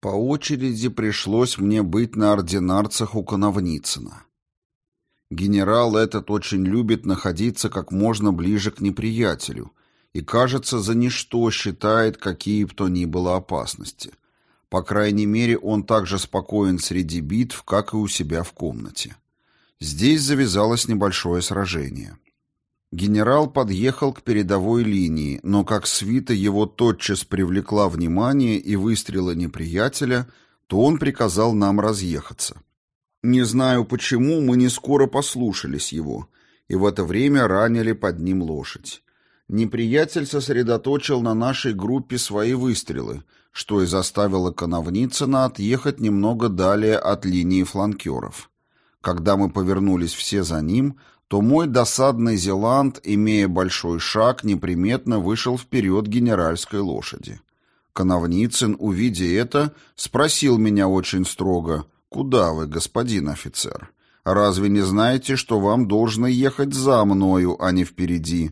По очереди пришлось мне быть на ординарцах у Коновницына. Генерал этот очень любит находиться как можно ближе к неприятелю и, кажется, за ничто считает какие бы то ни было опасности. По крайней мере, он так же спокоен среди битв, как и у себя в комнате. Здесь завязалось небольшое сражение. Генерал подъехал к передовой линии, но как свита его тотчас привлекла внимание и выстрелы неприятеля, то он приказал нам разъехаться. Не знаю почему, мы не скоро послушались его, и в это время ранили под ним лошадь. Неприятель сосредоточил на нашей группе свои выстрелы, что и заставило Коновницына отъехать немного далее от линии фланкеров. Когда мы повернулись все за ним, то мой досадный Зеланд, имея большой шаг, неприметно вышел вперед генеральской лошади. Коновницын, увидя это, спросил меня очень строго, «Куда вы, господин офицер? Разве не знаете, что вам должно ехать за мною, а не впереди?»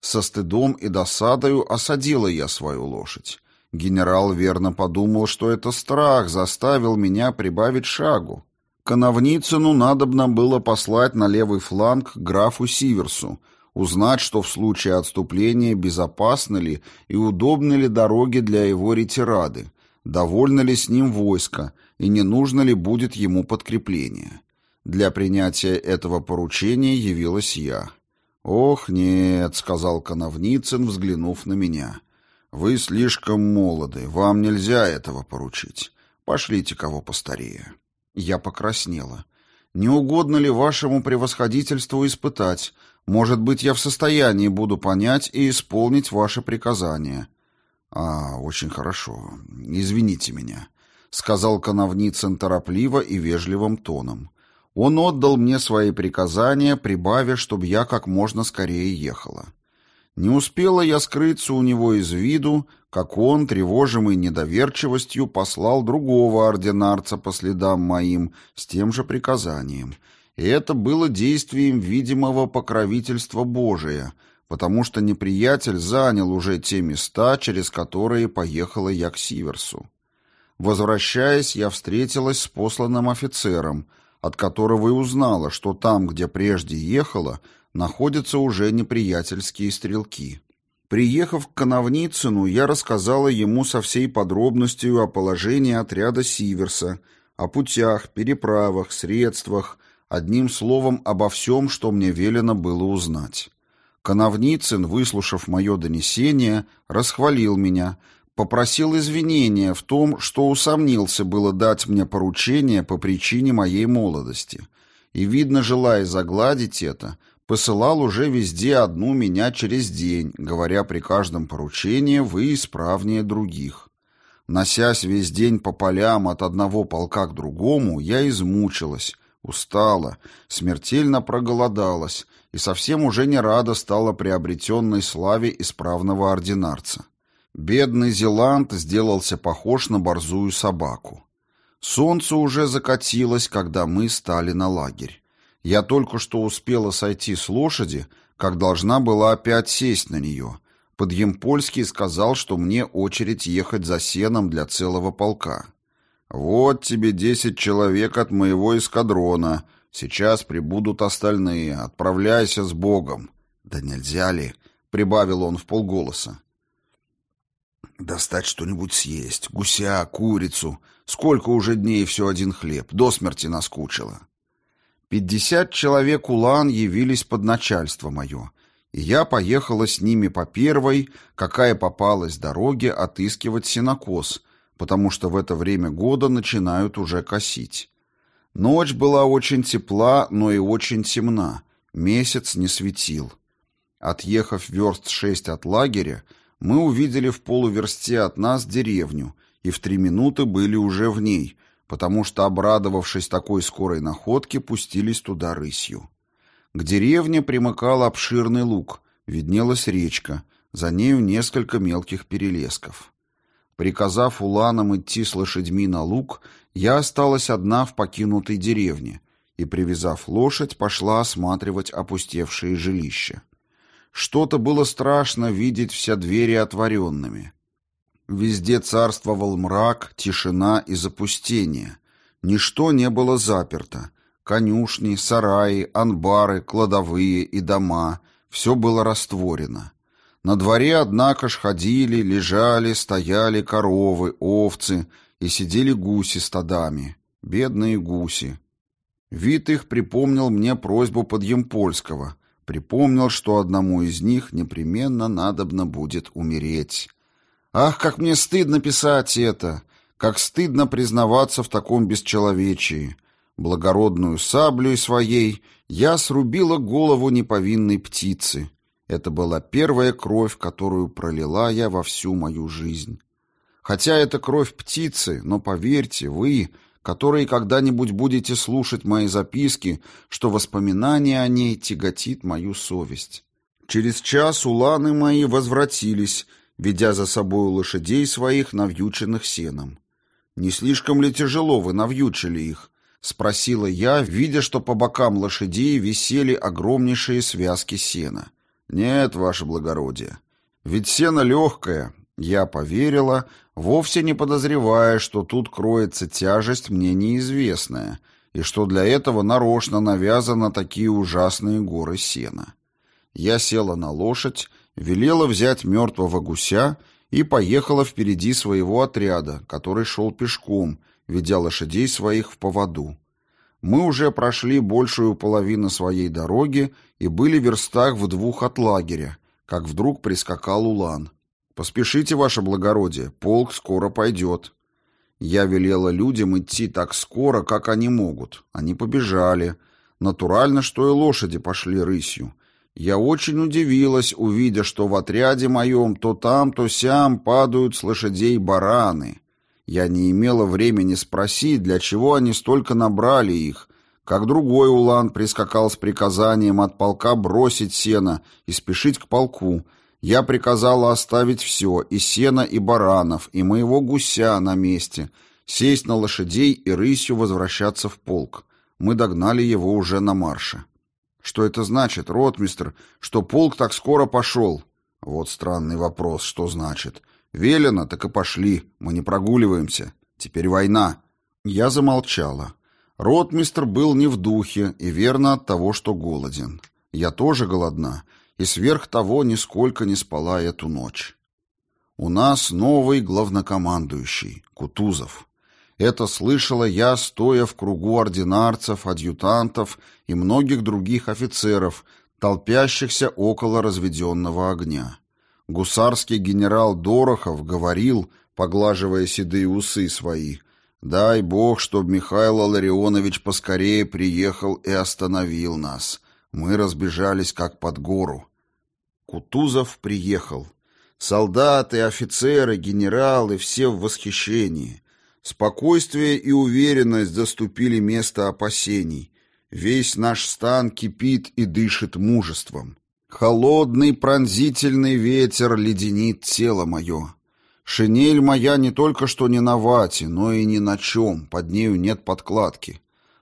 Со стыдом и досадою осадила я свою лошадь. Генерал верно подумал, что это страх заставил меня прибавить шагу. Коновницыну надобно было послать на левый фланг графу Сиверсу, узнать, что в случае отступления безопасны ли и удобны ли дороги для его ретирады, довольно ли с ним войско и не нужно ли будет ему подкрепление. Для принятия этого поручения явилась я. «Ох, нет», — сказал Коновницын, взглянув на меня. «Вы слишком молоды, вам нельзя этого поручить. Пошлите кого постарее». Я покраснела. «Не угодно ли вашему превосходительству испытать? Может быть, я в состоянии буду понять и исполнить ваше приказание». «А, очень хорошо. Извините меня», — сказал Коновницын торопливо и вежливым тоном. Он отдал мне свои приказания, прибавив, чтобы я как можно скорее ехала. Не успела я скрыться у него из виду, как он, тревожимый недоверчивостью, послал другого ординарца по следам моим с тем же приказанием. И это было действием видимого покровительства Божия, потому что неприятель занял уже те места, через которые поехала я к Сиверсу. Возвращаясь, я встретилась с посланным офицером, от которого и узнала, что там, где прежде ехала, находятся уже неприятельские стрелки. Приехав к Коновницыну, я рассказала ему со всей подробностью о положении отряда Сиверса, о путях, переправах, средствах, одним словом, обо всем, что мне велено было узнать. Коновницын, выслушав мое донесение, расхвалил меня, попросил извинения в том, что усомнился было дать мне поручение по причине моей молодости, и, видно, желая загладить это, посылал уже везде одну меня через день, говоря при каждом поручении «вы исправнее других». Носясь весь день по полям от одного полка к другому, я измучилась, устала, смертельно проголодалась и совсем уже не рада стала приобретенной славе исправного ординарца. Бедный Зеланд сделался похож на борзую собаку. Солнце уже закатилось, когда мы стали на лагерь. Я только что успела сойти с лошади, как должна была опять сесть на нее. Подъемпольский сказал, что мне очередь ехать за сеном для целого полка. «Вот тебе десять человек от моего эскадрона. Сейчас прибудут остальные. Отправляйся с Богом». «Да нельзя ли?» — прибавил он в полголоса. «Достать что-нибудь съесть. Гуся, курицу. Сколько уже дней все один хлеб. До смерти наскучило». Пятьдесят человек улан явились под начальство мое, и я поехала с ними по первой, какая попалась дороге, отыскивать сенокос, потому что в это время года начинают уже косить. Ночь была очень тепла, но и очень темна, месяц не светил. Отъехав верст шесть от лагеря, мы увидели в полуверсте от нас деревню, и в три минуты были уже в ней — потому что, обрадовавшись такой скорой находке, пустились туда рысью. К деревне примыкал обширный луг, виднелась речка, за нею несколько мелких перелесков. Приказав уланам идти с лошадьми на луг, я осталась одна в покинутой деревне и, привязав лошадь, пошла осматривать опустевшие жилища. Что-то было страшно видеть все двери отворенными. Везде царствовал мрак, тишина и запустение. Ничто не было заперто. Конюшни, сараи, анбары, кладовые и дома — все было растворено. На дворе, однако ж, ходили, лежали, стояли коровы, овцы и сидели гуси стадами. Бедные гуси. Вид их припомнил мне просьбу Подъемпольского. Припомнил, что одному из них непременно надобно будет умереть. Ах, как мне стыдно писать это! Как стыдно признаваться в таком бесчеловечии! Благородную саблей своей я срубила голову неповинной птицы. Это была первая кровь, которую пролила я во всю мою жизнь. Хотя это кровь птицы, но поверьте, вы, которые когда-нибудь будете слушать мои записки, что воспоминание о ней тяготит мою совесть. Через час уланы мои возвратились, ведя за собой лошадей своих, навьюченных сеном. «Не слишком ли тяжело вы навьючили их?» — спросила я, видя, что по бокам лошадей висели огромнейшие связки сена. «Нет, ваше благородие. Ведь сено легкое». Я поверила, вовсе не подозревая, что тут кроется тяжесть мне неизвестная, и что для этого нарочно навязаны такие ужасные горы сена. Я села на лошадь, велела взять мертвого гуся и поехала впереди своего отряда, который шел пешком, ведя лошадей своих в поводу. Мы уже прошли большую половину своей дороги и были в верстах в двух от лагеря, как вдруг прискакал Улан. «Поспешите, ваше благородие, полк скоро пойдет». Я велела людям идти так скоро, как они могут. Они побежали. Натурально, что и лошади пошли рысью. Я очень удивилась, увидя, что в отряде моем то там, то сям падают с лошадей бараны. Я не имела времени спросить, для чего они столько набрали их, как другой улан прискакал с приказанием от полка бросить сено и спешить к полку. Я приказала оставить все, и сено, и баранов, и моего гуся на месте, сесть на лошадей и рысью возвращаться в полк. Мы догнали его уже на марше. Что это значит, ротмистр, что полк так скоро пошел? Вот странный вопрос, что значит. Велено, так и пошли. Мы не прогуливаемся. Теперь война. Я замолчала. Ротмистр был не в духе и верно от того, что голоден. Я тоже голодна, и сверх того нисколько не спала эту ночь. У нас новый главнокомандующий, Кутузов. Это слышала я, стоя в кругу ординарцев, адъютантов и многих других офицеров, толпящихся около разведенного огня. Гусарский генерал Дорохов говорил, поглаживая седые усы свои, «Дай Бог, чтоб Михаил Ларионович поскорее приехал и остановил нас. Мы разбежались как под гору». Кутузов приехал. Солдаты, офицеры, генералы — все в восхищении. Спокойствие и уверенность заступили место опасений. Весь наш стан кипит и дышит мужеством. Холодный пронзительный ветер леденит тело мое. Шинель моя не только что не на вате, но и ни на чем, под нею нет подкладки.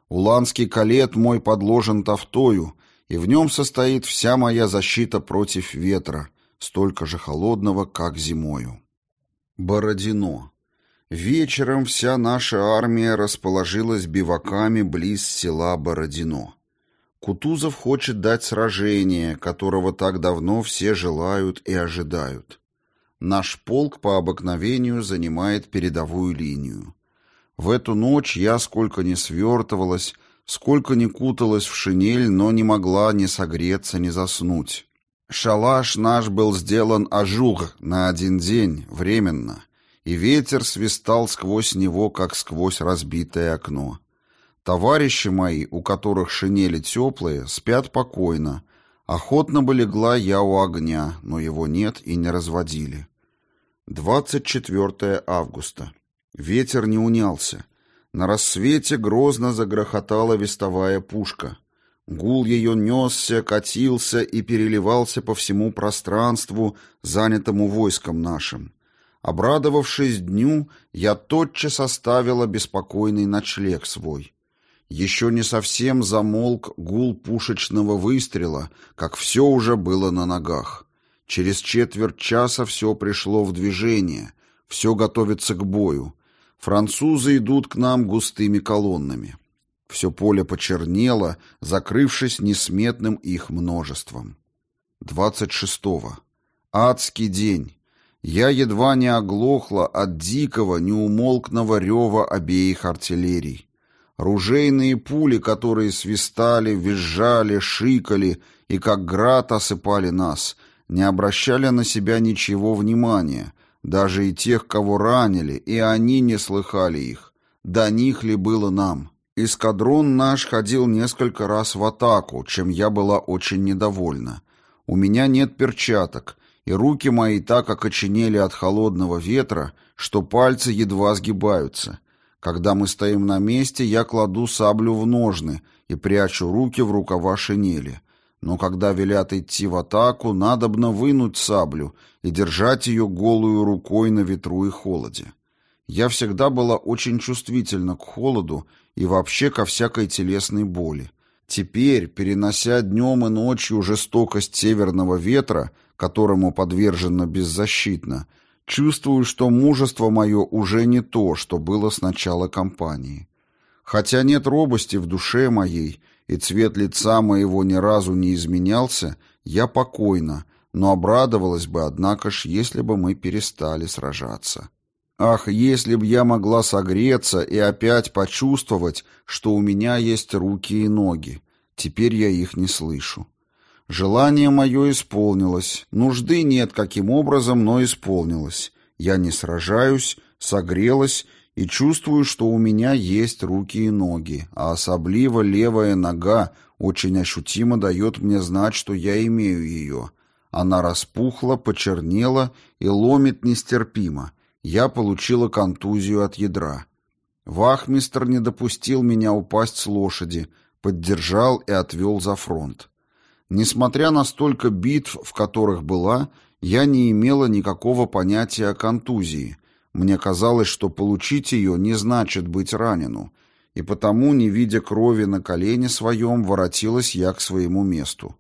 Уланский калет мой подложен тафтою, и в нем состоит вся моя защита против ветра, столько же холодного, как зимою. Бородино. Вечером вся наша армия расположилась биваками близ села Бородино. Кутузов хочет дать сражение, которого так давно все желают и ожидают. Наш полк по обыкновению занимает передовую линию. В эту ночь я сколько ни свертывалась, сколько ни куталась в шинель, но не могла ни согреться, ни заснуть. Шалаш наш был сделан ажур на один день, временно, и ветер свистал сквозь него, как сквозь разбитое окно. Товарищи мои, у которых шинели теплые, спят покойно. Охотно бы легла я у огня, но его нет и не разводили. 24 августа. Ветер не унялся. На рассвете грозно загрохотала вестовая пушка. Гул ее несся, катился и переливался по всему пространству, занятому войском нашим. Обрадовавшись дню, я тотчас оставила беспокойный ночлег свой. Еще не совсем замолк гул пушечного выстрела, как все уже было на ногах. Через четверть часа все пришло в движение. Все готовится к бою. Французы идут к нам густыми колоннами. Все поле почернело, закрывшись несметным их множеством. 26-го. Адский день. Я едва не оглохла от дикого, неумолкного рева обеих артиллерий. Ружейные пули, которые свистали, визжали, шикали и как град осыпали нас, не обращали на себя ничего внимания, даже и тех, кого ранили, и они не слыхали их. До них ли было нам? Эскадрон наш ходил несколько раз в атаку, чем я была очень недовольна. У меня нет перчаток, и руки мои так окоченели от холодного ветра, что пальцы едва сгибаются. Когда мы стоим на месте, я кладу саблю в ножны и прячу руки в рукава шинели. Но когда велят идти в атаку, надобно вынуть саблю и держать ее голую рукой на ветру и холоде. Я всегда была очень чувствительна к холоду и вообще ко всякой телесной боли. Теперь, перенося днем и ночью жестокость северного ветра, которому подвержена беззащитно, чувствую, что мужество мое уже не то, что было с начала кампании. Хотя нет робости в душе моей, и цвет лица моего ни разу не изменялся, я покойна, но обрадовалась бы, однако ж, если бы мы перестали сражаться. Ах, если б я могла согреться и опять почувствовать, что у меня есть руки и ноги. Теперь я их не слышу. Желание мое исполнилось. Нужды нет каким образом, но исполнилось. Я не сражаюсь, согрелась и чувствую, что у меня есть руки и ноги, а особливо левая нога очень ощутимо дает мне знать, что я имею ее. Она распухла, почернела и ломит нестерпимо. Я получила контузию от ядра. Вахмистр не допустил меня упасть с лошади, поддержал и отвел за фронт. Несмотря на столько битв, в которых была, я не имела никакого понятия о контузии — мне казалось, что получить ее не значит быть ранену, и потому, не видя крови на колене своем, воротилась я к своему месту.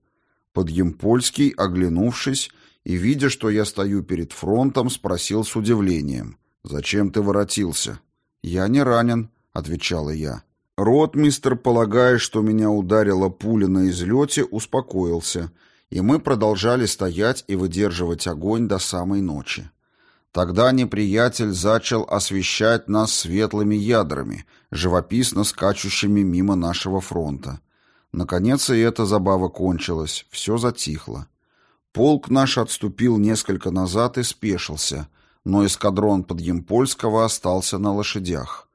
Подъемпольский, оглянувшись и видя, что я стою перед фронтом, спросил с удивлением. «Зачем ты воротился?» «Я не ранен», — отвечала я. Ротмистер, полагая, что меня ударила пуля на излете, успокоился, и мы продолжали стоять и выдерживать огонь до самой ночи. Тогда неприятель зачал освещать нас светлыми ядрами, живописно скачущими мимо нашего фронта. Наконец и эта забава кончилась, все затихло. Полк наш отступил несколько назад и спешился, но эскадрон Подъемпольского остался на лошадях.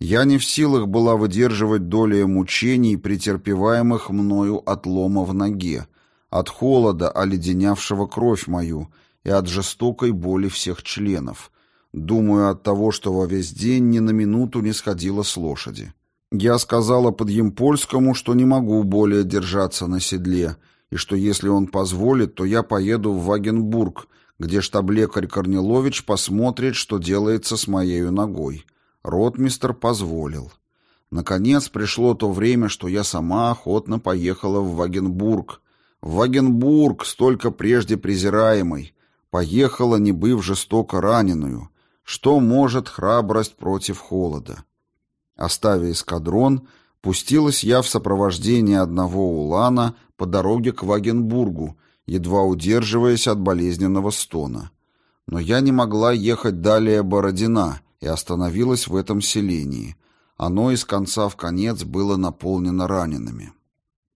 Я не в силах была выдерживать доли мучений, претерпеваемых мною от лома в ноге, от холода, оледенявшего кровь мою, и от жестокой боли всех членов. Думаю, от того, что во весь день ни на минуту не сходила с лошади. Я сказала Подъемпольскому, что не могу более держаться на седле, и что если он позволит, то я поеду в Вагенбург, где штаб-лекарь Корнилович посмотрит, что делается с моей ногой. Ротмистер позволил. Наконец пришло то время, что я сама охотно поехала в Вагенбург. В Вагенбург, столько прежде презираемый, Поехала, не быв жестоко раненую. Что может храбрость против холода? Оставив эскадрон, пустилась я в сопровождении одного улана по дороге к Вагенбургу, едва удерживаясь от болезненного стона. Но я не могла ехать далее Бородина и остановилась в этом селении. Оно из конца в конец было наполнено ранеными.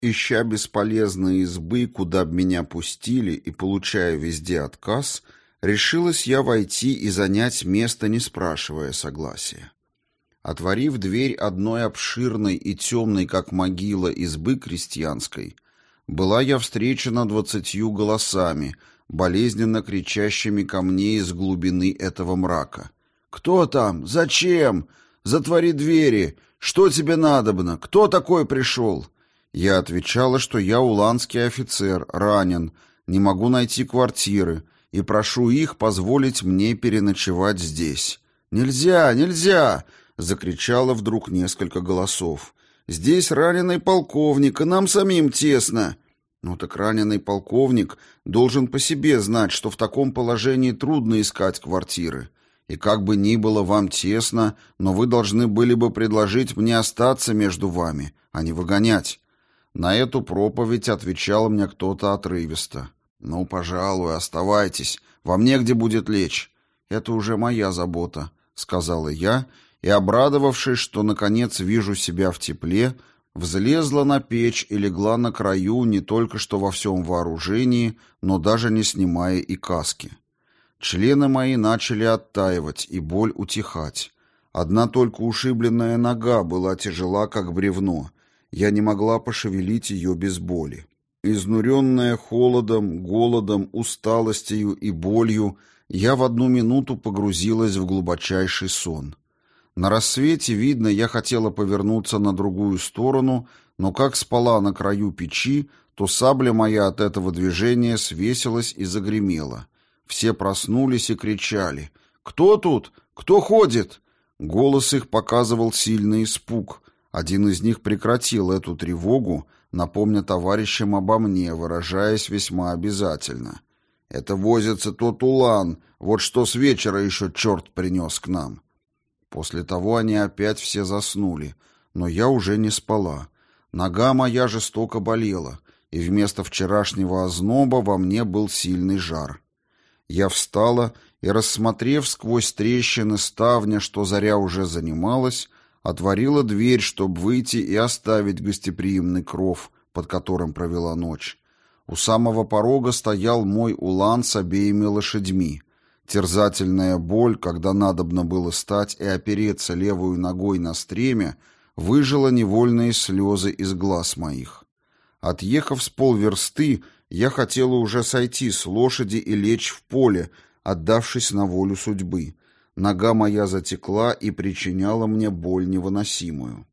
Ища бесполезные избы, куда б меня пустили, и получая везде отказ, решилась я войти и занять место, не спрашивая согласия. Отворив дверь одной обширной и темной, как могила, избы крестьянской, была я встречена двадцатью голосами, болезненно кричащими ко мне из глубины этого мрака. «Кто там? Зачем? Затвори двери! Что тебе надобно? Кто такой пришел?» Я отвечала, что я уланский офицер, ранен, не могу найти квартиры и прошу их позволить мне переночевать здесь. «Нельзя, нельзя!» — закричало вдруг несколько голосов. «Здесь раненый полковник, и нам самим тесно!» «Ну так раненый полковник должен по себе знать, что в таком положении трудно искать квартиры. И как бы ни было вам тесно, но вы должны были бы предложить мне остаться между вами, а не выгонять. На эту проповедь отвечал мне кто-то отрывисто. «Ну, пожалуй, оставайтесь. Вам негде будет лечь. Это уже моя забота», — сказала я, и, обрадовавшись, что, наконец, вижу себя в тепле, взлезла на печь и легла на краю не только что во всем вооружении, но даже не снимая и каски. Члены мои начали оттаивать, и боль утихать. Одна только ушибленная нога была тяжела, как бревно. Я не могла пошевелить ее без боли. Изнуренная холодом, голодом, усталостью и болью, я в одну минуту погрузилась в глубочайший сон. На рассвете, видно, я хотела повернуться на другую сторону, но как спала на краю печи, то сабля моя от этого движения свесилась и загремела. Все проснулись и кричали. «Кто тут? Кто ходит?» Голос их показывал сильный испуг. Один из них прекратил эту тревогу, напомня товарищам обо мне, выражаясь весьма обязательно. «Это возится тот улан, вот что с вечера еще черт принес к нам». После того они опять все заснули, но я уже не спала. Нога моя жестоко болела, и вместо вчерашнего озноба во мне был сильный жар. Я встала и, рассмотрев сквозь трещины ставня, что заря уже занималась, отворила дверь, чтобы выйти и оставить гостеприимный кров, под которым провела ночь. У самого порога стоял мой улан с обеими лошадьми. Терзательная боль, когда надобно было стать и опереться левую ногой на стреме, выжила невольные слезы из глаз моих. Отъехав с полверсты, я хотела уже сойти с лошади и лечь в поле, отдавшись на волю судьбы. Нога моя затекла и причиняла мне боль невыносимую.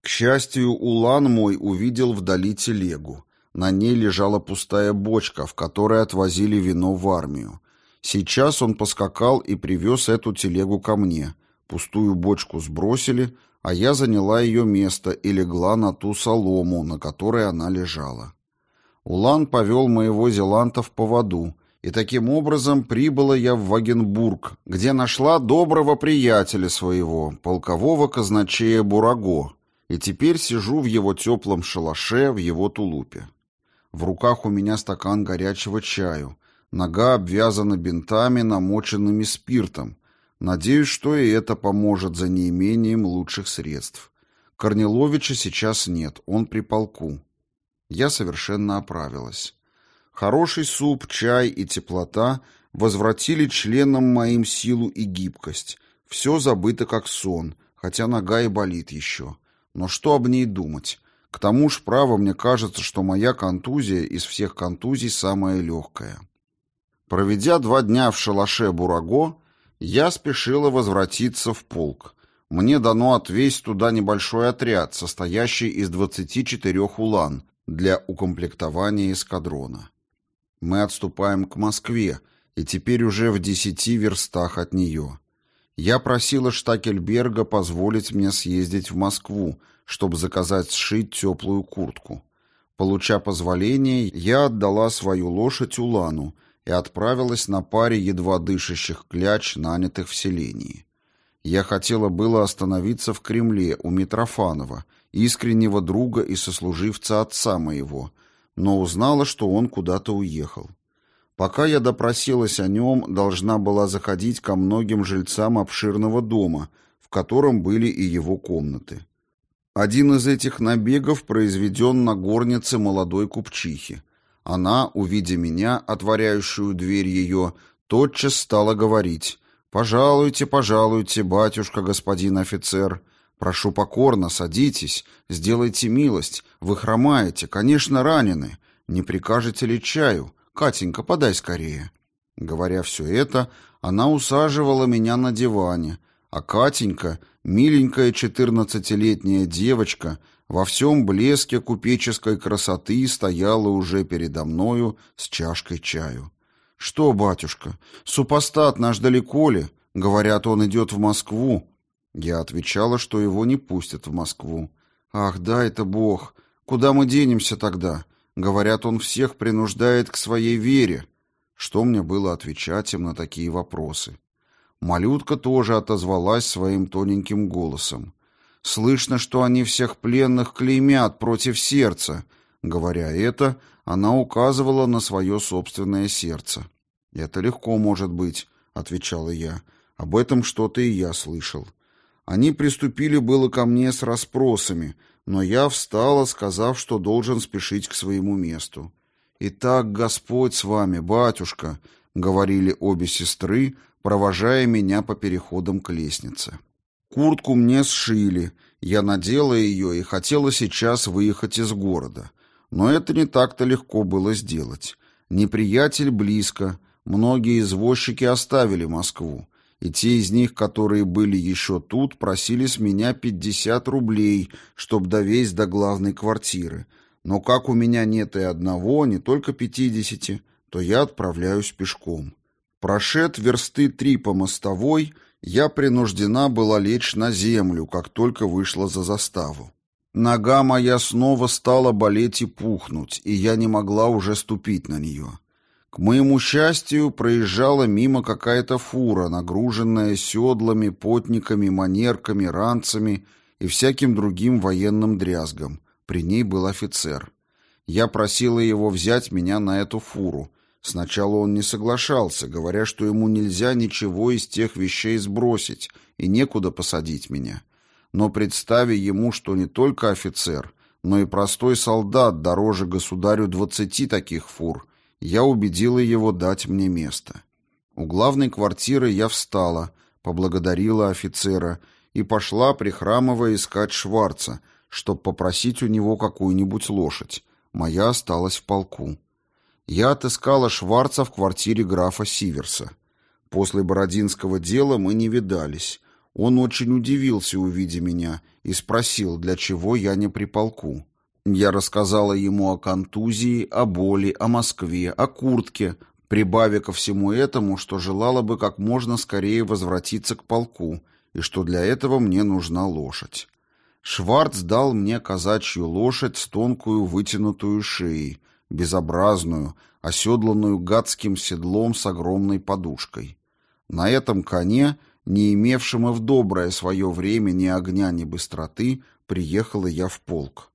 К счастью, Улан мой увидел вдали телегу. На ней лежала пустая бочка, в которой отвозили вино в армию. Сейчас он поскакал и привез эту телегу ко мне. Пустую бочку сбросили, а я заняла ее место и легла на ту солому, на которой она лежала. Улан повел моего зеланта в поводу, и таким образом прибыла я в Вагенбург, где нашла доброго приятеля своего, полкового казначея Бураго, и теперь сижу в его теплом шалаше в его тулупе. В руках у меня стакан горячего чаю, нога обвязана бинтами, намоченными спиртом. Надеюсь, что и это поможет за неимением лучших средств. Корниловича сейчас нет, он при полку. Я совершенно оправилась. Хороший суп, чай и теплота возвратили членам моим силу и гибкость. Все забыто как сон, хотя нога и болит еще. Но что об ней думать? К тому ж, право, мне кажется, что моя контузия из всех контузий самая легкая. Проведя два дня в шалаше Бураго, я спешила возвратиться в полк. Мне дано отвезть туда небольшой отряд, состоящий из 24 улан, для укомплектования эскадрона. Мы отступаем к Москве, и теперь уже в десяти верстах от нее. Я просила Штакельберга позволить мне съездить в Москву, чтобы заказать сшить теплую куртку. Получа позволение, я отдала свою лошадь Улану и отправилась на паре едва дышащих кляч, нанятых в селении. Я хотела было остановиться в Кремле у Митрофанова искреннего друга и сослуживца отца моего, но узнала, что он куда-то уехал. Пока я допросилась о нем, должна была заходить ко многим жильцам обширного дома, в котором были и его комнаты. Один из этих набегов произведен на горнице молодой купчихи. Она, увидя меня, отворяющую дверь ее, тотчас стала говорить «Пожалуйте, пожалуйте, батюшка, господин офицер». Прошу покорно, садитесь, сделайте милость. Вы хромаете, конечно, ранены. Не прикажете ли чаю? Катенька, подай скорее. Говоря все это, она усаживала меня на диване, а Катенька, миленькая четырнадцатилетняя девочка, во всем блеске купеческой красоты стояла уже передо мною с чашкой чаю. «Что, батюшка, супостат наш далеко ли? Говорят, он идет в Москву. Я отвечала, что его не пустят в Москву. Ах, да, это Бог. Куда мы денемся тогда? Говорят, он всех принуждает к своей вере. Что мне было отвечать им на такие вопросы? Малютка тоже отозвалась своим тоненьким голосом. «Слышно, что они всех пленных клеймят против сердца». Говоря это, она указывала на свое собственное сердце. «Это легко может быть», — отвечала я. «Об этом что-то и я слышал». Они приступили было ко мне с расспросами, но я встала, сказав, что должен спешить к своему месту. «Итак, Господь с вами, батюшка», — говорили обе сестры, провожая меня по переходам к лестнице. Куртку мне сшили, я надела ее и хотела сейчас выехать из города. Но это не так-то легко было сделать. Неприятель близко, многие извозчики оставили Москву и те из них, которые были еще тут, просили с меня 50 рублей, чтобы довесть до главной квартиры. Но как у меня нет и одного, не только 50, то я отправляюсь пешком. Прошед версты три по мостовой, я принуждена была лечь на землю, как только вышла за заставу. Нога моя снова стала болеть и пухнуть, и я не могла уже ступить на нее. К моему счастью, проезжала мимо какая-то фура, нагруженная седлами, потниками, манерками, ранцами и всяким другим военным дрязгом. При ней был офицер. Я просила его взять меня на эту фуру. Сначала он не соглашался, говоря, что ему нельзя ничего из тех вещей сбросить и некуда посадить меня. Но представя ему, что не только офицер, но и простой солдат дороже государю двадцати таких фур — я убедила его дать мне место. У главной квартиры я встала, поблагодарила офицера и пошла, прихрамывая, искать Шварца, чтобы попросить у него какую-нибудь лошадь. Моя осталась в полку. Я отыскала Шварца в квартире графа Сиверса. После Бородинского дела мы не видались. Он очень удивился, увидя меня, и спросил, для чего я не при полку. Я рассказала ему о контузии, о боли, о Москве, о куртке, прибавя ко всему этому, что желала бы как можно скорее возвратиться к полку и что для этого мне нужна лошадь. Шварц дал мне казачью лошадь с тонкую вытянутую шеей, безобразную, оседланную гадским седлом с огромной подушкой. На этом коне, не имевшем и в доброе свое время ни огня, ни быстроты, приехала я в полк.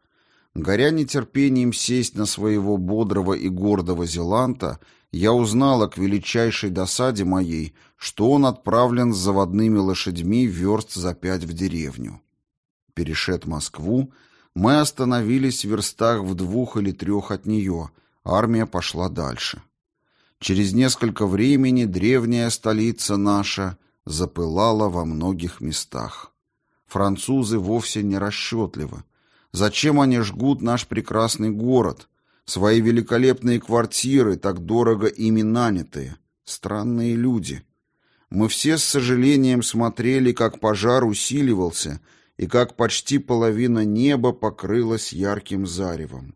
Горя нетерпением сесть на своего бодрого и гордого Зеланта, я узнала к величайшей досаде моей, что он отправлен с заводными лошадьми верст за пять в деревню. Перешед Москву, мы остановились в верстах в двух или трех от нее, армия пошла дальше. Через несколько времени древняя столица наша запылала во многих местах. Французы вовсе не расчетливы, Зачем они жгут наш прекрасный город, свои великолепные квартиры, так дорого ими нанятые? Странные люди. Мы все с сожалением смотрели, как пожар усиливался и как почти половина неба покрылась ярким заревом.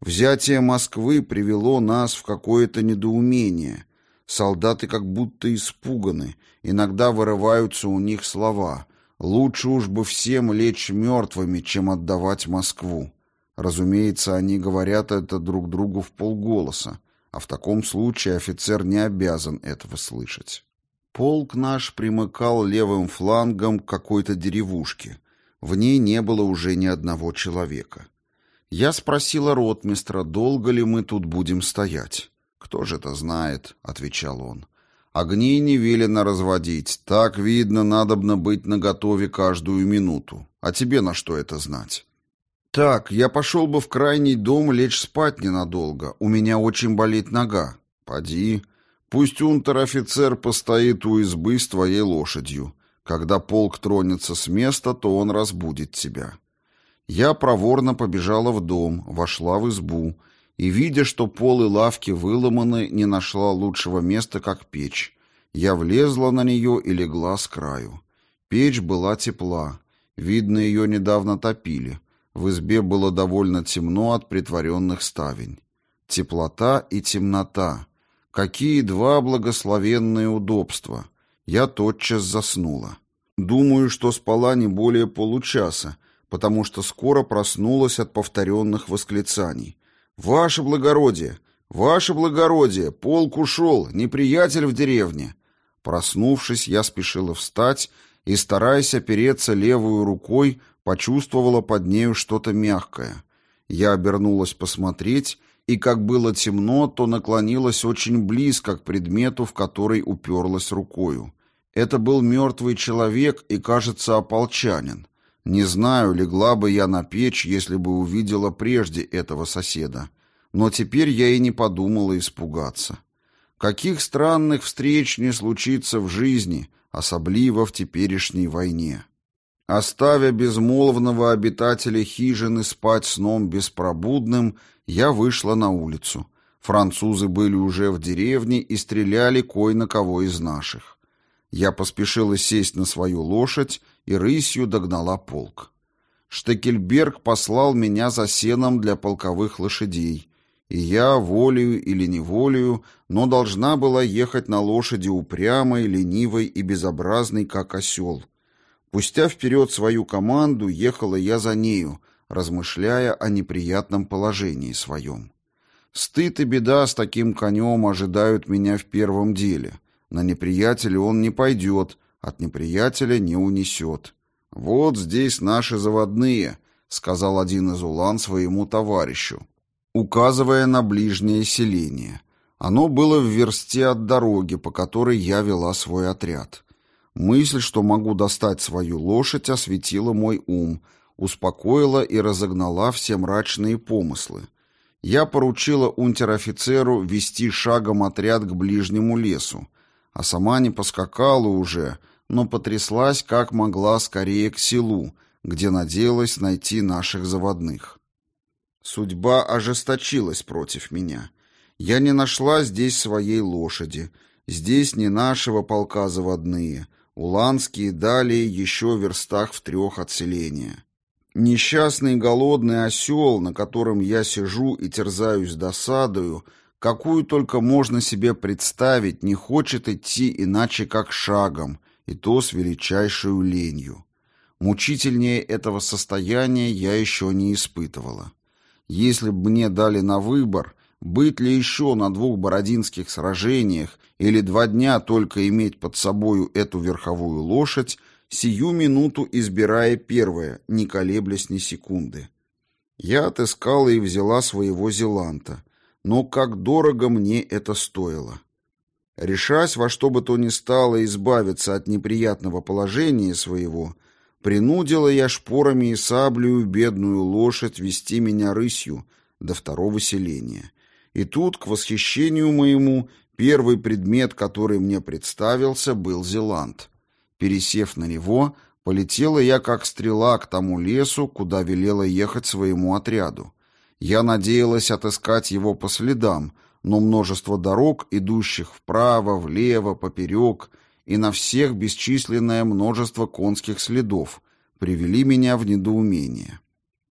Взятие Москвы привело нас в какое-то недоумение. Солдаты как будто испуганы, иногда вырываются у них слова. Лучше уж бы всем лечь мертвыми, чем отдавать Москву. Разумеется, они говорят это друг другу в полголоса, а в таком случае офицер не обязан этого слышать. Полк наш примыкал левым флангом к какой-то деревушке. В ней не было уже ни одного человека. Я спросила ротмистра, долго ли мы тут будем стоять. «Кто же это знает?» — отвечал он. Огни не велено разводить. Так, видно, надобно быть наготове каждую минуту. А тебе на что это знать? Так, я пошел бы в крайний дом лечь спать ненадолго. У меня очень болит нога. Поди. Пусть унтер-офицер постоит у избы с твоей лошадью. Когда полк тронется с места, то он разбудит тебя. Я проворно побежала в дом, вошла в избу и, видя, что полы лавки выломаны, не нашла лучшего места, как печь. Я влезла на нее и легла с краю. Печь была тепла. Видно, ее недавно топили. В избе было довольно темно от притворенных ставень. Теплота и темнота. Какие два благословенные удобства. Я тотчас заснула. Думаю, что спала не более получаса, потому что скоро проснулась от повторенных восклицаний. «Ваше благородие! Ваше благородие! Полк ушел! Неприятель в деревне!» Проснувшись, я спешила встать и, стараясь опереться левой рукой, почувствовала под нею что-то мягкое. Я обернулась посмотреть, и как было темно, то наклонилась очень близко к предмету, в который уперлась рукою. Это был мертвый человек и, кажется, ополчанин. Не знаю, легла бы я на печь, если бы увидела прежде этого соседа. Но теперь я и не подумала испугаться. Каких странных встреч не случится в жизни, особливо в теперешней войне. Оставя безмолвного обитателя хижины спать сном беспробудным, я вышла на улицу. Французы были уже в деревне и стреляли кой на кого из наших. Я поспешила сесть на свою лошадь и рысью догнала полк. Штекельберг послал меня за сеном для полковых лошадей, и я, волею или неволею, но должна была ехать на лошади упрямой, ленивой и безобразной, как осел. Пустя вперед свою команду, ехала я за нею, размышляя о неприятном положении своем. Стыд и беда с таким конем ожидают меня в первом деле — на неприятеля он не пойдет, от неприятеля не унесет. «Вот здесь наши заводные», — сказал один из улан своему товарищу, указывая на ближнее селение. Оно было в версте от дороги, по которой я вела свой отряд. Мысль, что могу достать свою лошадь, осветила мой ум, успокоила и разогнала все мрачные помыслы. Я поручила унтер-офицеру вести шагом отряд к ближнему лесу, а сама не поскакала уже, но потряслась как могла скорее к селу, где надеялась найти наших заводных. Судьба ожесточилась против меня. Я не нашла здесь своей лошади, здесь не нашего полка заводные, уланские далее еще в верстах в трех от селения. Несчастный голодный осел, на котором я сижу и терзаюсь досадою, — какую только можно себе представить, не хочет идти иначе как шагом, и то с величайшей ленью. Мучительнее этого состояния я еще не испытывала. Если бы мне дали на выбор, быть ли еще на двух бородинских сражениях или два дня только иметь под собою эту верховую лошадь, сию минуту избирая первое, не колеблясь ни секунды. Я отыскала и взяла своего Зеланта, но как дорого мне это стоило. Решась во что бы то ни стало избавиться от неприятного положения своего, принудила я шпорами и саблею бедную лошадь вести меня рысью до второго селения. И тут, к восхищению моему, первый предмет, который мне представился, был Зеланд. Пересев на него, полетела я как стрела к тому лесу, куда велела ехать своему отряду. Я надеялась отыскать его по следам, но множество дорог, идущих вправо, влево, поперек, и на всех бесчисленное множество конских следов, привели меня в недоумение.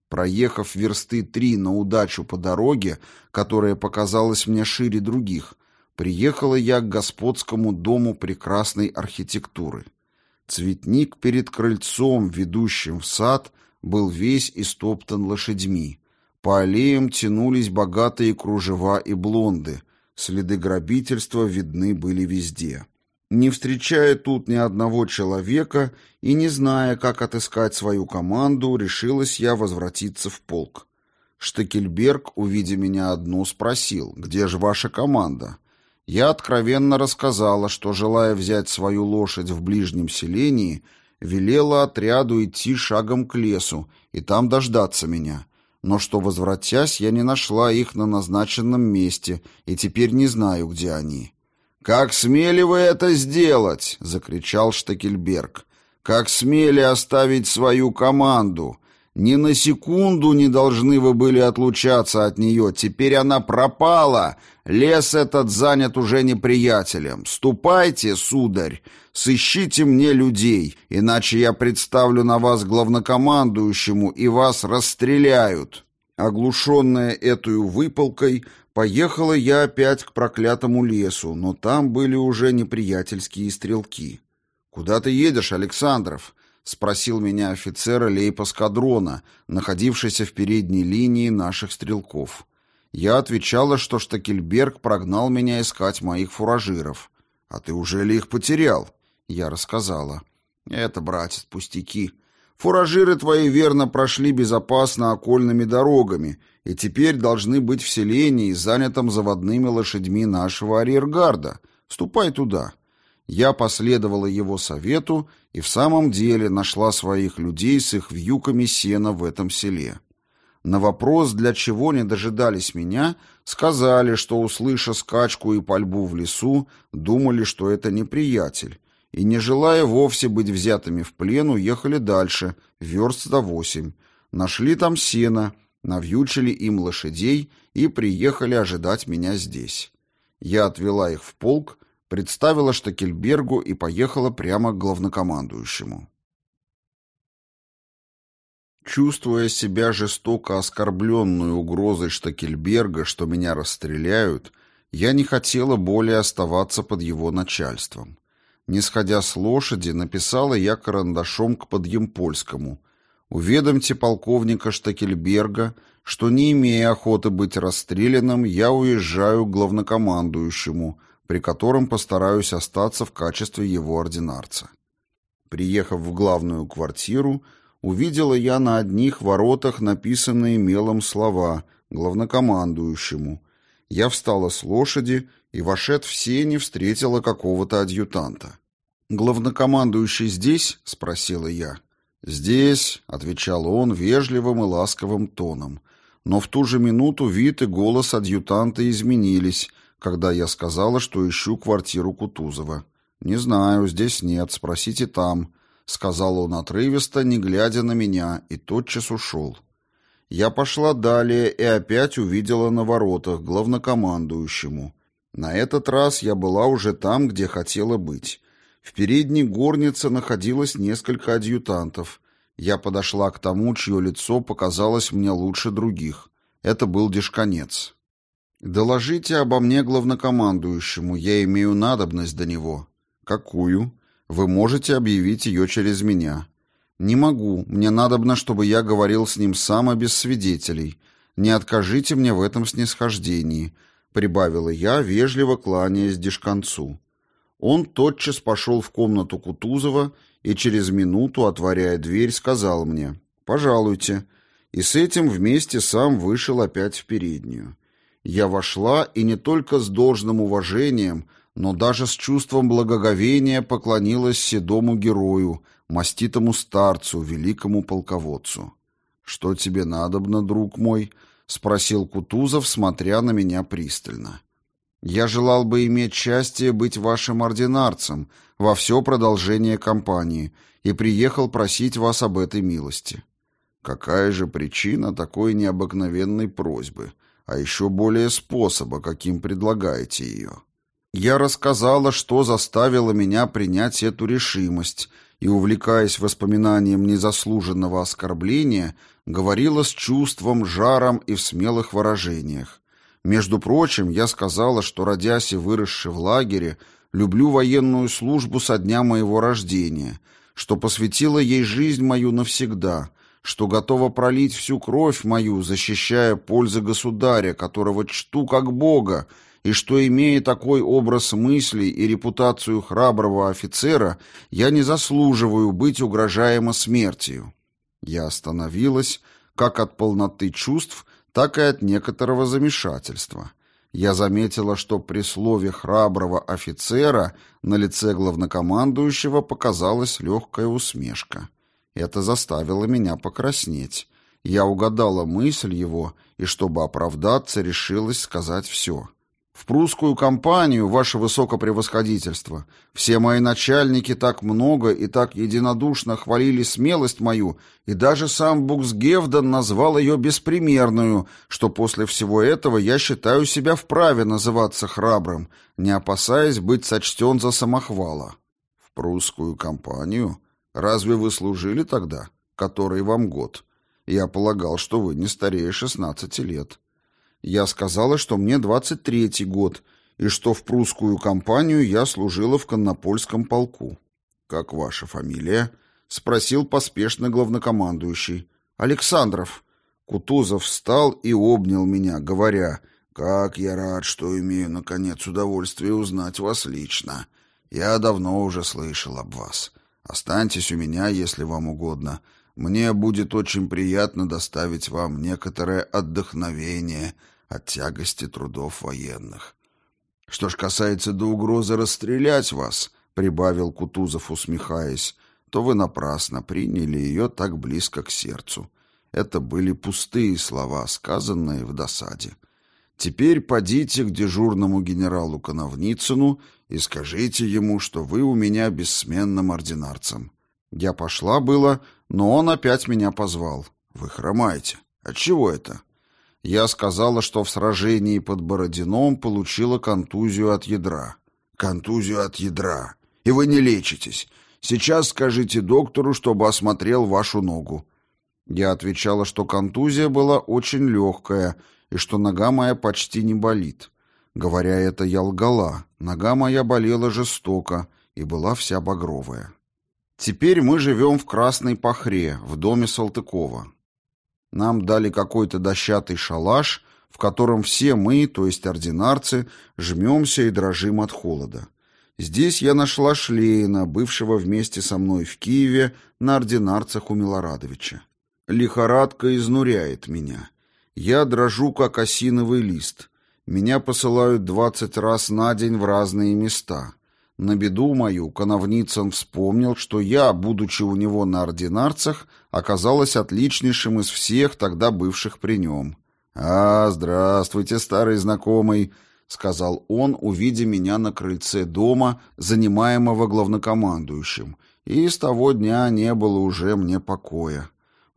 Проехав версты три на удачу по дороге, которая показалась мне шире других, приехала я к господскому дому прекрасной архитектуры. Цветник перед крыльцом, ведущим в сад, был весь истоптан лошадьми. По аллеям тянулись богатые кружева и блонды. Следы грабительства видны были везде. Не встречая тут ни одного человека и не зная, как отыскать свою команду, решилась я возвратиться в полк. Штекельберг, увидя меня одну, спросил, где же ваша команда? Я откровенно рассказала, что, желая взять свою лошадь в ближнем селении, велела отряду идти шагом к лесу и там дождаться меня но что, возвратясь, я не нашла их на назначенном месте и теперь не знаю, где они. «Как смели вы это сделать?» — закричал Штекельберг. «Как смели оставить свою команду? Ни на секунду не должны вы были отлучаться от нее. Теперь она пропала. Лес этот занят уже неприятелем. Ступайте, сударь, сыщите мне людей, иначе я представлю на вас главнокомандующему, и вас расстреляют». Оглушенная этой выполкой, поехала я опять к проклятому лесу, но там были уже неприятельские стрелки. «Куда ты едешь, Александров?» — спросил меня офицер лейпоскадрона, находившийся в передней линии наших стрелков. Я отвечала, что Штакельберг прогнал меня искать моих фуражиров. «А ты уже ли их потерял?» Я рассказала. «Это, братец, пустяки. Фуражиры твои верно прошли безопасно окольными дорогами и теперь должны быть в селении, занятом заводными лошадьми нашего арьергарда. Ступай туда». Я последовала его совету и в самом деле нашла своих людей с их вьюками сена в этом селе. На вопрос, для чего не дожидались меня, сказали, что, услыша скачку и пальбу в лесу, думали, что это неприятель, и, не желая вовсе быть взятыми в плен, уехали дальше, верст до восемь. Нашли там сено, навьючили им лошадей и приехали ожидать меня здесь. Я отвела их в полк, представила Штакельбергу и поехала прямо к главнокомандующему. Чувствуя себя жестоко оскорбленную угрозой Штакельберга, что меня расстреляют, я не хотела более оставаться под его начальством. Не сходя с лошади, написала я карандашом к Подъемпольскому. «Уведомьте полковника Штакельберга, что, не имея охоты быть расстрелянным, я уезжаю к главнокомандующему, при котором постараюсь остаться в качестве его ординарца». Приехав в главную квартиру, увидела я на одних воротах написанные мелом слова «главнокомандующему». Я встала с лошади и, вошед в сени, встретила какого-то адъютанта. «Главнокомандующий здесь?» — спросила я. «Здесь», — отвечал он вежливым и ласковым тоном. Но в ту же минуту вид и голос адъютанта изменились, когда я сказала, что ищу квартиру Кутузова. «Не знаю, здесь нет, спросите там», — сказал он отрывисто, не глядя на меня, и тотчас ушел. Я пошла далее и опять увидела на воротах главнокомандующему. На этот раз я была уже там, где хотела быть. В передней горнице находилось несколько адъютантов. Я подошла к тому, чье лицо показалось мне лучше других. Это был Дешканец. «Доложите обо мне главнокомандующему, я имею надобность до него». «Какую?» «Вы можете объявить ее через меня». «Не могу. Мне надобно, чтобы я говорил с ним сам, а без свидетелей. Не откажите мне в этом снисхождении прибавила я, вежливо кланяясь Дешканцу. Он тотчас пошел в комнату Кутузова и через минуту, отворяя дверь, сказал мне «Пожалуйте», и с этим вместе сам вышел опять в переднюю. Я вошла и не только с должным уважением, но даже с чувством благоговения поклонилась седому герою, маститому старцу, великому полководцу. «Что тебе надобно, друг мой?» — спросил Кутузов, смотря на меня пристально. «Я желал бы иметь счастье быть вашим ординарцем во все продолжение кампании и приехал просить вас об этой милости». Какая же причина такой необыкновенной просьбы, а еще более способа, каким предлагаете ее? Я рассказала, что заставило меня принять эту решимость, и, увлекаясь воспоминанием незаслуженного оскорбления, говорила с чувством, жаром и в смелых выражениях. Между прочим, я сказала, что, родясь и выросши в лагере, люблю военную службу со дня моего рождения, что посвятила ей жизнь мою навсегда, что готова пролить всю кровь мою, защищая пользы государя, которого чту как Бога, и что, имея такой образ мыслей и репутацию храброго офицера, я не заслуживаю быть угрожаемо смертью. Я остановилась как от полноты чувств, так и от некоторого замешательства. Я заметила, что при слове «храброго офицера» на лице главнокомандующего показалась легкая усмешка. Это заставило меня покраснеть. Я угадала мысль его, и, чтобы оправдаться, решилась сказать все. В прусскую компанию, ваше высокопревосходительство, все мои начальники так много и так единодушно хвалили смелость мою, и даже сам Буксгевден назвал ее беспримерную, что после всего этого я считаю себя вправе называться храбрым, не опасаясь быть сочтен за самохвала. В прусскую компанию? Разве вы служили тогда? Который вам год? Я полагал, что вы не старее шестнадцати лет. Я сказала, что мне 23-й год, и что в прусскую компанию я служила в коннопольском полку. «Как ваша фамилия?» — спросил поспешно главнокомандующий. «Александров». Кутузов встал и обнял меня, говоря, «Как я рад, что имею, наконец, удовольствие узнать вас лично. Я давно уже слышал об вас. Останьтесь у меня, если вам угодно. Мне будет очень приятно доставить вам некоторое отдохновение от тягости трудов военных. Что ж касается до угрозы расстрелять вас, прибавил Кутузов, усмехаясь, то вы напрасно приняли ее так близко к сердцу. Это были пустые слова, сказанные в досаде. Теперь подите к дежурному генералу Коновницыну и скажите ему, что вы у меня бессменным ординарцем. Я пошла было, но он опять меня позвал. Вы хромаете. Отчего это? Я сказала, что в сражении под Бородином получила контузию от ядра. Контузию от ядра. И вы не лечитесь. Сейчас скажите доктору, чтобы осмотрел вашу ногу. Я отвечала, что контузия была очень легкая и что нога моя почти не болит. Говоря это, я лгала. Нога моя болела жестоко и была вся багровая. Теперь мы живем в Красной Пахре, в доме Салтыкова. Нам дали какой-то дощатый шалаш, в котором все мы, то есть ординарцы, жмемся и дрожим от холода. Здесь я нашла Шлейна, бывшего вместе со мной в Киеве на ординарцах у Милорадовича. Лихорадка изнуряет меня. Я дрожу, как осиновый лист. Меня посылают двадцать раз на день в разные места. На беду мою Коновницын вспомнил, что я, будучи у него на ординарцах, оказалась отличнейшим из всех тогда бывших при нем. «А, здравствуйте, старый знакомый», — сказал он, увидя меня на крыльце дома, занимаемого главнокомандующим, и с того дня не было уже мне покоя.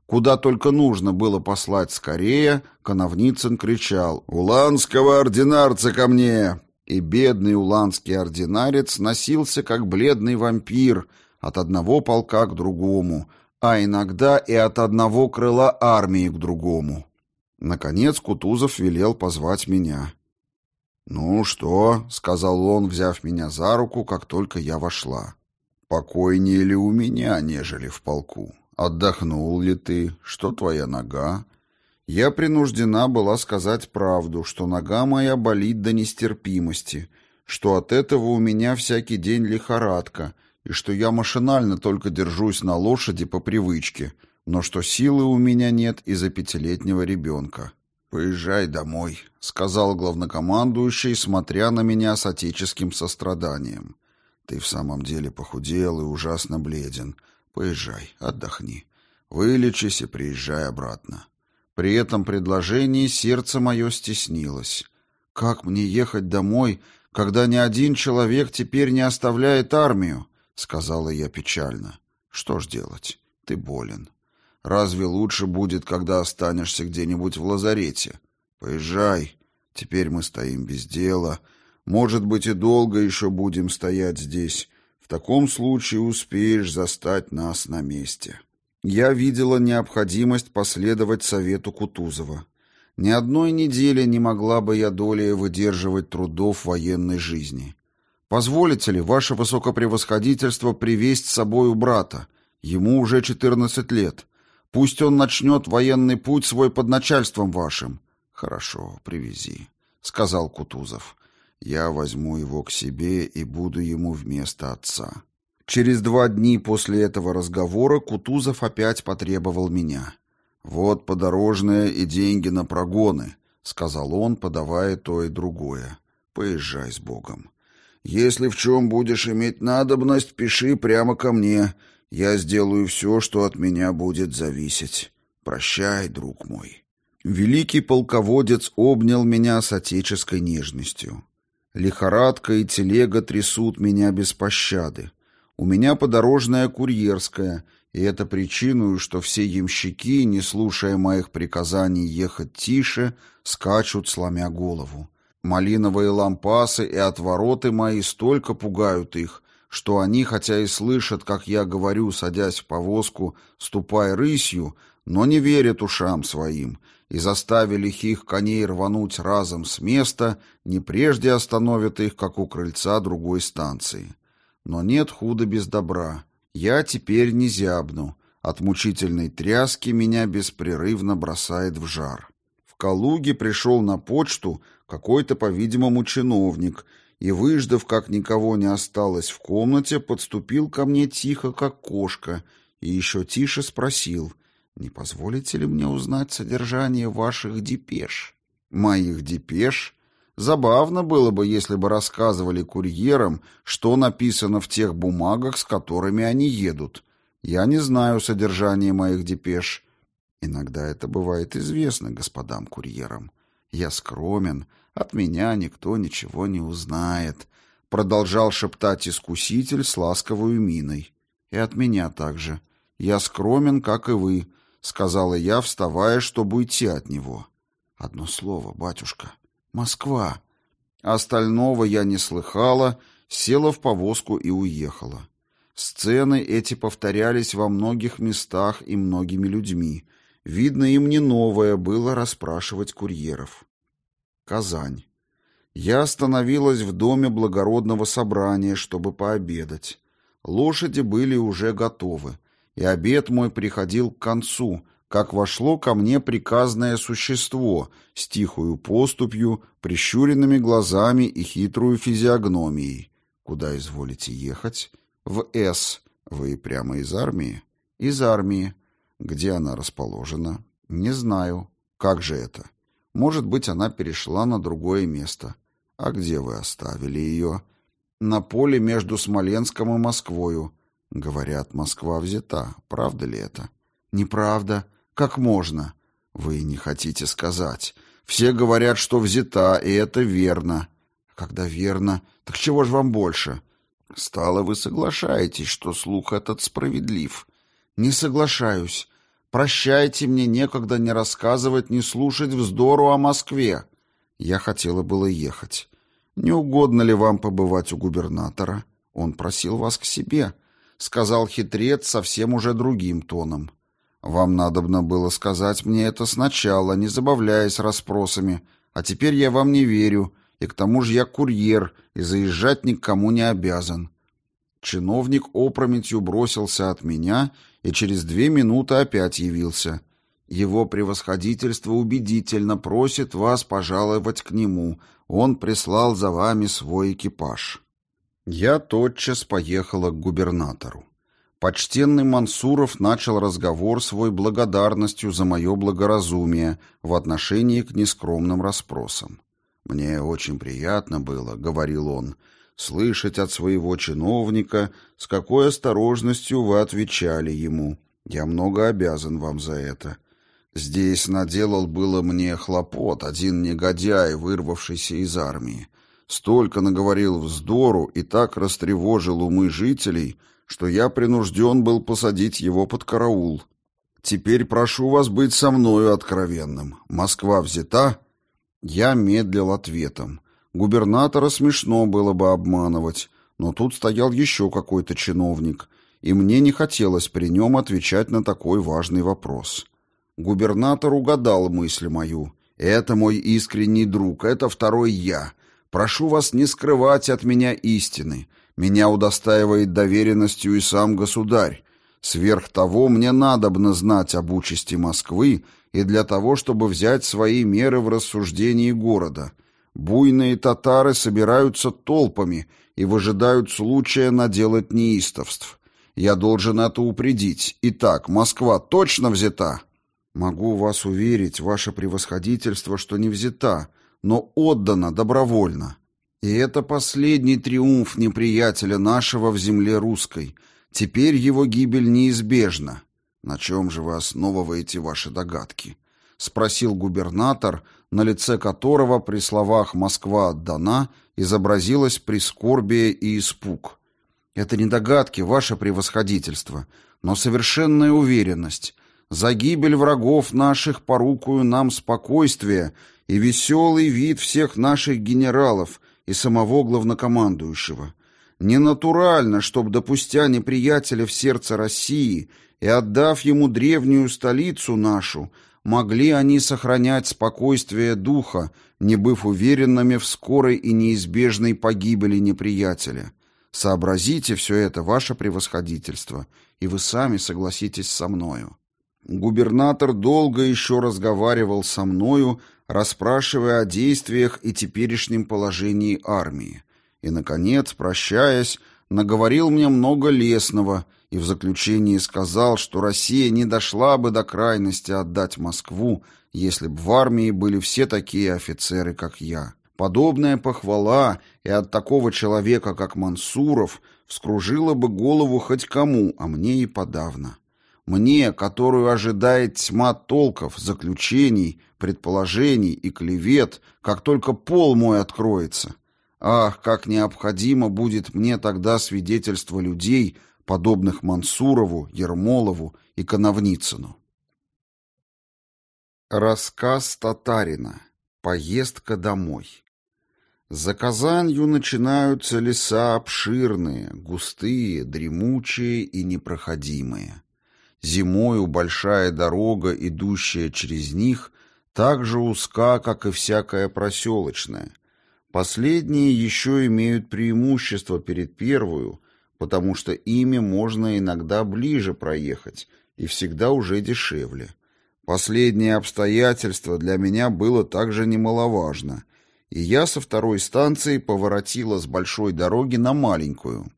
Куда только нужно было послать скорее, Коновницын кричал «Уланского ординарца ко мне!» И бедный уланский ординарец носился, как бледный вампир, от одного полка к другому, а иногда и от одного крыла армии к другому. Наконец Кутузов велел позвать меня. «Ну что?» — сказал он, взяв меня за руку, как только я вошла. «Покойнее ли у меня, нежели в полку?» Отдохнул ли ты? Что твоя нога? Я принуждена была сказать правду, что нога моя болит до нестерпимости, что от этого у меня всякий день лихорадка, и что я машинально только держусь на лошади по привычке, но что силы у меня нет из-за пятилетнего ребенка. «Поезжай домой», — сказал главнокомандующий, смотря на меня с отеческим состраданием. «Ты в самом деле похудел и ужасно бледен. Поезжай, отдохни. Вылечись и приезжай обратно. При этом предложении сердце мое стеснилось. Как мне ехать домой, когда ни один человек теперь не оставляет армию? Сказала я печально. Что ж делать? Ты болен. Разве лучше будет, когда останешься где-нибудь в лазарете? Поезжай. Теперь мы стоим без дела. Может быть, и долго еще будем стоять здесь. В таком случае успеешь застать нас на месте. Я видела необходимость последовать совету Кутузова. Ни одной недели не могла бы я долей выдерживать трудов военной жизни. Позволите ли, ваше высокопревосходительство, привезть с собой у брата? Ему уже 14 лет. Пусть он начнет военный путь свой под начальством вашим. Хорошо, привези, — сказал Кутузов. Я возьму его к себе и буду ему вместо отца. Через два дни после этого разговора Кутузов опять потребовал меня. «Вот подорожное и деньги на прогоны», — сказал он, подавая то и другое. «Поезжай с Богом. Если в чем будешь иметь надобность, пиши прямо ко мне. Я сделаю все, что от меня будет зависеть. Прощай, друг мой». Великий полководец обнял меня с отеческой нежностью. Лихорадка и телега трясут меня без пощады. У меня подорожная курьерская, и это причиной, что все ямщики, не слушая моих приказаний ехать тише, скачут, сломя голову. Малиновые лампасы и отвороты мои столько пугают их, что они, хотя и слышат, как я говорю, садясь в повозку, ступай рысью, но не верят ушам своим и заставили их коней рвануть разом с места, не прежде остановят их, как у крыльца другой станции. Но нет худа без добра. Я теперь не зябну. От мучительной тряски меня беспрерывно бросает в жар. В Калуге пришел на почту какой-то, по-видимому, чиновник и, выждав, как никого не осталось в комнате, подступил ко мне тихо, как кошка, и еще тише спросил, «Не позволите ли мне узнать содержание ваших депеш?» «Моих депеш?» Забавно было бы, если бы рассказывали курьерам, что написано в тех бумагах, с которыми они едут. Я не знаю содержания моих депеш. Иногда это бывает известно господам курьерам. Я скромен, от меня никто ничего не узнает, продолжал шептать искуситель с ласковой миной. И от меня также. Я скромен, как и вы, сказала я, вставая, чтобы уйти от него. Одно слово, батюшка. Москва. Остального я не слыхала, села в повозку и уехала. Сцены эти повторялись во многих местах и многими людьми. Видно, им не новое было расспрашивать курьеров. Казань. Я остановилась в доме благородного собрания, чтобы пообедать. Лошади были уже готовы, и обед мой приходил к концу, как вошло ко мне приказное существо с тихою поступью, прищуренными глазами и хитрую физиогномией. Куда изволите ехать? В С. Вы прямо из армии? Из армии. Где она расположена? Не знаю. Как же это? Может быть, она перешла на другое место. А где вы оставили ее? На поле между Смоленском и Москвою. Говорят, Москва взята. Правда ли это? Неправда. Как можно? Вы не хотите сказать. Все говорят, что взята, и это верно. Когда верно, так чего ж вам больше? Стало вы соглашаетесь, что слух этот справедлив. Не соглашаюсь. Прощайте мне некогда не рассказывать, не слушать вздору о Москве. Я хотела было ехать. Не угодно ли вам побывать у губернатора? Он просил вас к себе, сказал хитрец совсем уже другим тоном. Вам надобно было сказать мне это сначала, не забавляясь расспросами, а теперь я вам не верю, и к тому же я курьер, и заезжать никому не обязан. Чиновник опрометью бросился от меня и через две минуты опять явился. Его превосходительство убедительно просит вас пожаловать к нему. Он прислал за вами свой экипаж. Я тотчас поехала к губернатору. Почтенный Мансуров начал разговор свой благодарностью за мое благоразумие в отношении к нескромным расспросам. «Мне очень приятно было», — говорил он, — слышать от своего чиновника, с какой осторожностью вы отвечали ему. Я много обязан вам за это. Здесь наделал было мне хлопот один негодяй, вырвавшийся из армии. Столько наговорил вздору и так растревожил умы жителей, что я принужден был посадить его под караул. Теперь прошу вас быть со мною откровенным. Москва взята?» Я медлил ответом. Губернатора смешно было бы обманывать, но тут стоял еще какой-то чиновник, и мне не хотелось при нем отвечать на такой важный вопрос. Губернатор угадал мысль мою. «Это мой искренний друг, это второй я. Прошу вас не скрывать от меня истины. Меня удостаивает доверенностью и сам государь. Сверх того, мне надобно знать об участи Москвы и для того, чтобы взять свои меры в рассуждении города». Буйные татары собираются толпами и выжидают случая наделать неистовств. Я должен это упредить. Итак, Москва точно взята? Могу вас уверить, ваше превосходительство, что не взята, но отдана добровольно. И это последний триумф неприятеля нашего в земле русской. Теперь его гибель неизбежна. На чем же вы основываете ваши догадки? Спросил губернатор, — на лице которого при словах «Москва отдана» изобразилось прискорбие и испуг. Это не догадки, ваше превосходительство, но совершенная уверенность. За гибель врагов наших порукую нам спокойствие и веселый вид всех наших генералов и самого главнокомандующего. Ненатурально, чтоб, допустя неприятеля в сердце России и отдав ему древнюю столицу нашу, могли они сохранять спокойствие духа, не быв уверенными в скорой и неизбежной погибели неприятеля. Сообразите все это, ваше превосходительство, и вы сами согласитесь со мною. Губернатор долго еще разговаривал со мною, расспрашивая о действиях и теперешнем положении армии. и, наконец, прощаясь, наговорил мне много лесного и в заключении сказал, что Россия не дошла бы до крайности отдать Москву, если б в армии были все такие офицеры, как я. Подобная похвала и от такого человека, как Мансуров, вскружила бы голову хоть кому, а мне и подавно. Мне, которую ожидает тьма толков, заключений, предположений и клевет, как только пол мой откроется. Ах, как необходимо будет мне тогда свидетельство людей, подобных Мансурову, Ермолову и Коновницыну. Рассказ татарина. Поездка домой. За Казанью начинаются леса обширные, густые, дремучие и непроходимые. Зимою большая дорога, идущая через них, так же узка, как и всякая проселочная. Последние еще имеют преимущество перед первую, потому что ими можно иногда ближе проехать и всегда уже дешевле. Последнее обстоятельство для меня было также немаловажно — и я со второй станции поворотила с большой дороги на маленькую,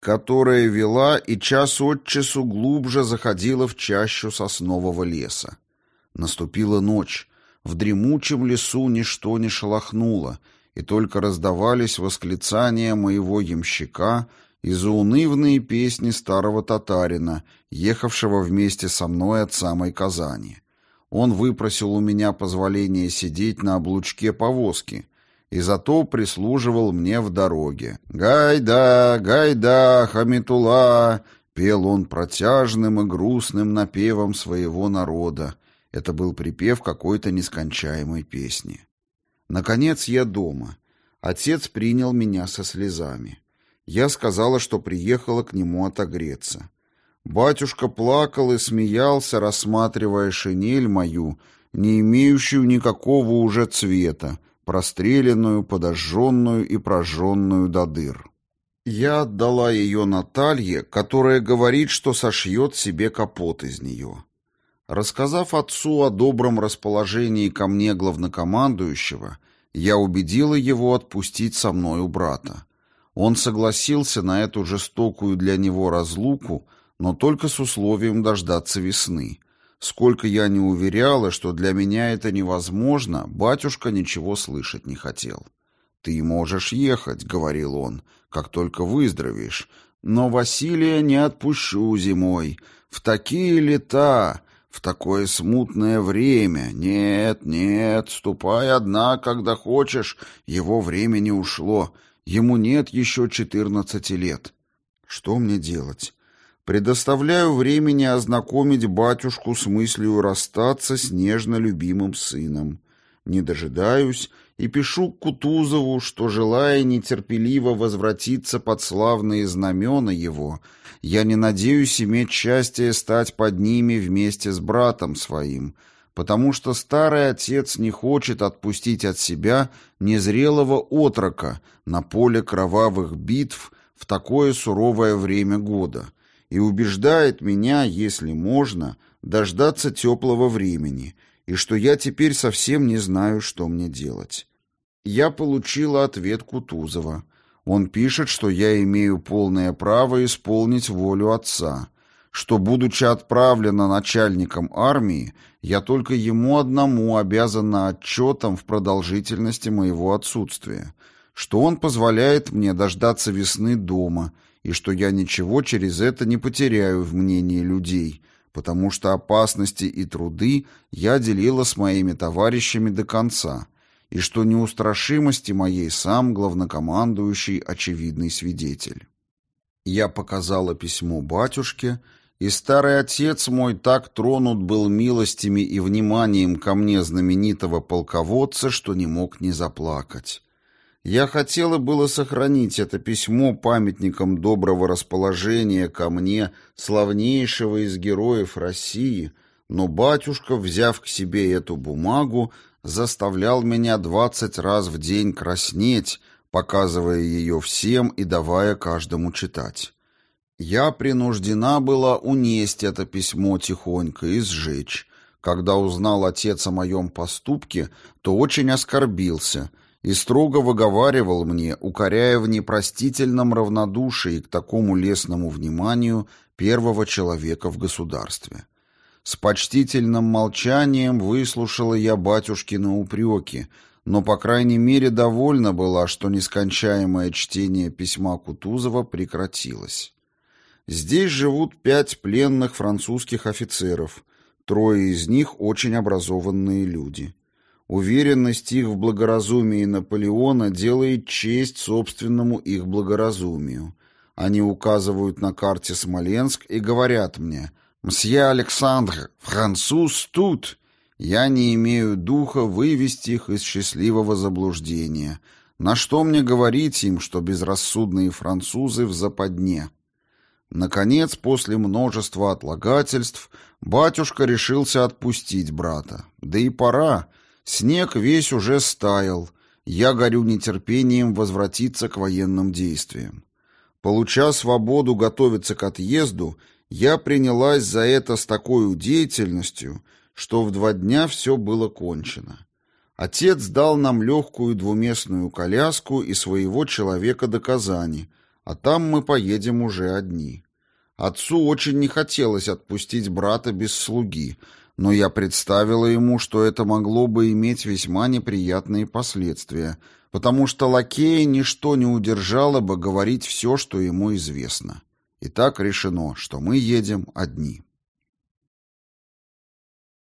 которая вела и час от часу глубже заходила в чащу соснового леса. Наступила ночь. В дремучем лесу ничто не шелохнуло, и только раздавались восклицания моего ямщика и заунывные песни старого татарина, ехавшего вместе со мной от самой Казани. Он выпросил у меня позволение сидеть на облучке повозки, и зато прислуживал мне в дороге. «Гайда, гайда, Хамитула!» — пел он протяжным и грустным напевом своего народа. Это был припев какой-то нескончаемой песни. Наконец я дома. Отец принял меня со слезами. Я сказала, что приехала к нему отогреться. Батюшка плакал и смеялся, рассматривая шинель мою, не имеющую никакого уже цвета, простреленную, подожженную и прожженную до дыр. Я отдала ее Наталье, которая говорит, что сошьет себе капот из нее. Рассказав отцу о добром расположении ко мне главнокомандующего, я убедила его отпустить со мной у брата. Он согласился на эту жестокую для него разлуку, но только с условием дождаться весны. Сколько я не уверяла, что для меня это невозможно, батюшка ничего слышать не хотел. «Ты можешь ехать», — говорил он, — «как только выздоровеешь. Но Василия не отпущу зимой. В такие лета, в такое смутное время. Нет, нет, ступай одна, когда хочешь. Его время не ушло. Ему нет еще четырнадцати лет. Что мне делать? Предоставляю времени ознакомить батюшку с мыслью расстаться с нежно любимым сыном. Не дожидаюсь и пишу Кутузову, что, желая нетерпеливо возвратиться под славные знамена его, я не надеюсь иметь счастье стать под ними вместе с братом своим, потому что старый отец не хочет отпустить от себя незрелого отрока на поле кровавых битв в такое суровое время года — и убеждает меня, если можно, дождаться теплого времени, и что я теперь совсем не знаю, что мне делать. Я получила ответ Кутузова. Он пишет, что я имею полное право исполнить волю отца, что, будучи отправлена начальником армии, я только ему одному обязана отчетом в продолжительности моего отсутствия, что он позволяет мне дождаться весны дома — и что я ничего через это не потеряю в мнении людей, потому что опасности и труды я делила с моими товарищами до конца, и что неустрашимости моей сам главнокомандующий очевидный свидетель. Я показала письмо батюшке, и старый отец мой так тронут был милостями и вниманием ко мне знаменитого полководца, что не мог не заплакать. Я хотела было сохранить это письмо памятником доброго расположения ко мне, славнейшего из героев России, но батюшка, взяв к себе эту бумагу, заставлял меня двадцать раз в день краснеть, показывая ее всем и давая каждому читать. Я принуждена была унесть это письмо тихонько и сжечь. Когда узнал отец о моем поступке, то очень оскорбился — и строго выговаривал мне, укоряя в непростительном равнодушии к такому лесному вниманию первого человека в государстве. С почтительным молчанием выслушала я батюшкины упреки, но, по крайней мере, довольна была, что нескончаемое чтение письма Кутузова прекратилось. Здесь живут пять пленных французских офицеров, трое из них очень образованные люди. Уверенность их в благоразумии Наполеона делает честь собственному их благоразумию. Они указывают на карте Смоленск и говорят мне «Мсье Александр, француз тут!» Я не имею духа вывести их из счастливого заблуждения. На что мне говорить им, что безрассудные французы в западне? Наконец, после множества отлагательств, батюшка решился отпустить брата. Да и пора. Снег весь уже стаял. Я горю нетерпением возвратиться к военным действиям. Получа свободу готовиться к отъезду, я принялась за это с такой деятельностью, что в два дня все было кончено. Отец дал нам легкую двуместную коляску и своего человека до Казани, а там мы поедем уже одни. Отцу очень не хотелось отпустить брата без слуги, но я представила ему, что это могло бы иметь весьма неприятные последствия, потому что лакея ничто не удержало бы говорить все, что ему известно. И так решено, что мы едем одни.